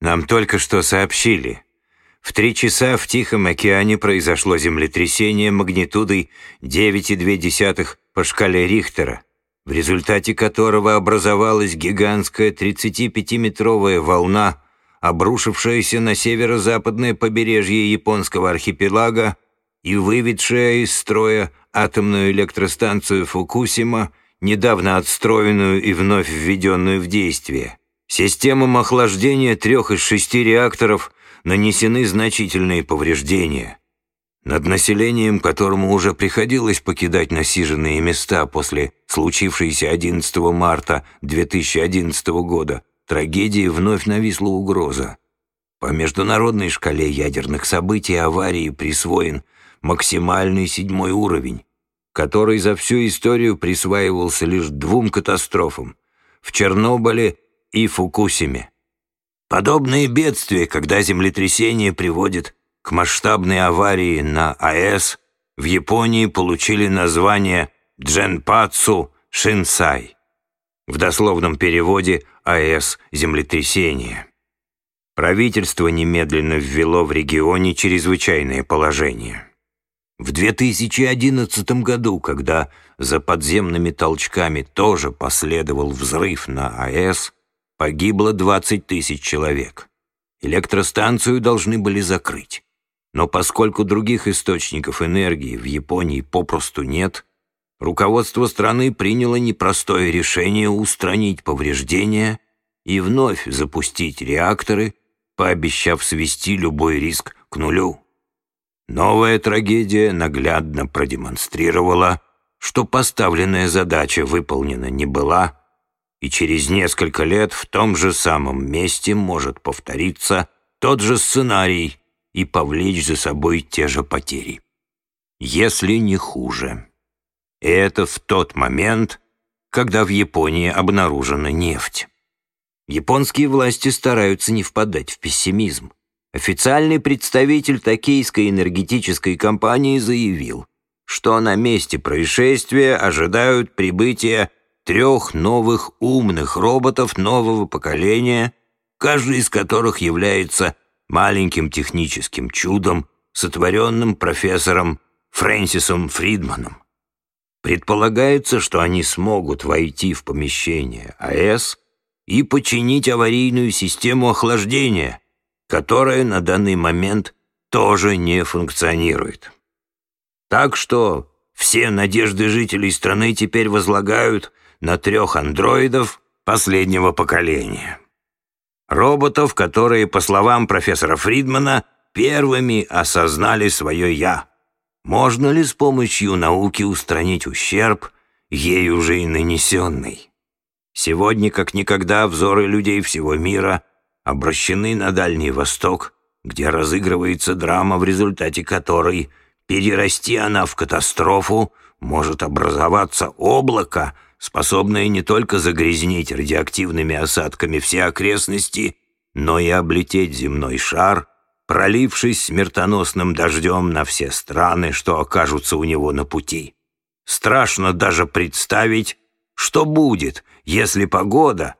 Нам только что сообщили. В три часа в Тихом океане произошло землетрясение магнитудой 9,2 по шкале Рихтера, в результате которого образовалась гигантская 35-метровая волна, обрушившаяся на северо-западное побережье японского архипелага и выведшая из строя атомную электростанцию Фукусима, недавно отстроенную и вновь введенную в действие. Системам охлаждения трех из шести реакторов нанесены значительные повреждения. Над населением, которому уже приходилось покидать насиженные места после случившейся 11 марта 2011 года, трагедии вновь нависла угроза. По международной шкале ядерных событий аварии присвоен максимальный седьмой уровень, который за всю историю присваивался лишь двум катастрофам – в Чернобыле и Фукусиме. Подобные бедствия, когда землетрясение приводит к масштабной аварии на АЭС, в Японии получили название Дженпацу Шинсай. В дословном переводе АЭС «землетрясение». Правительство немедленно ввело в регионе чрезвычайное положение. В 2011 году, когда за подземными толчками тоже последовал взрыв на АЭС, погибло 20 тысяч человек. Электростанцию должны были закрыть. Но поскольку других источников энергии в Японии попросту нет, руководство страны приняло непростое решение устранить повреждения и вновь запустить реакторы, пообещав свести любой риск к нулю. Новая трагедия наглядно продемонстрировала, что поставленная задача выполнена не была, и через несколько лет в том же самом месте может повториться тот же сценарий и повлечь за собой те же потери. Если не хуже. И это в тот момент, когда в Японии обнаружена нефть. Японские власти стараются не впадать в пессимизм. Официальный представитель токийской энергетической компании заявил, что на месте происшествия ожидают прибытия трех новых умных роботов нового поколения, каждый из которых является маленьким техническим чудом, сотворенным профессором Фрэнсисом Фридманом. Предполагается, что они смогут войти в помещение АЭС и починить аварийную систему охлаждения, которая на данный момент тоже не функционирует. Так что все надежды жителей страны теперь возлагают на трех андроидов последнего поколения. Роботов, которые, по словам профессора Фридмана, первыми осознали свое «я». Можно ли с помощью науки устранить ущерб, ей уже и нанесенный? Сегодня, как никогда, взоры людей всего мира обращены на Дальний Восток, где разыгрывается драма, в результате которой, перерасти она в катастрофу, может образоваться облако, способное не только загрязнить радиоактивными осадками все окрестности, но и облететь земной шар, пролившись смертоносным дождем на все страны, что окажутся у него на пути. Страшно даже представить, что будет, если погода —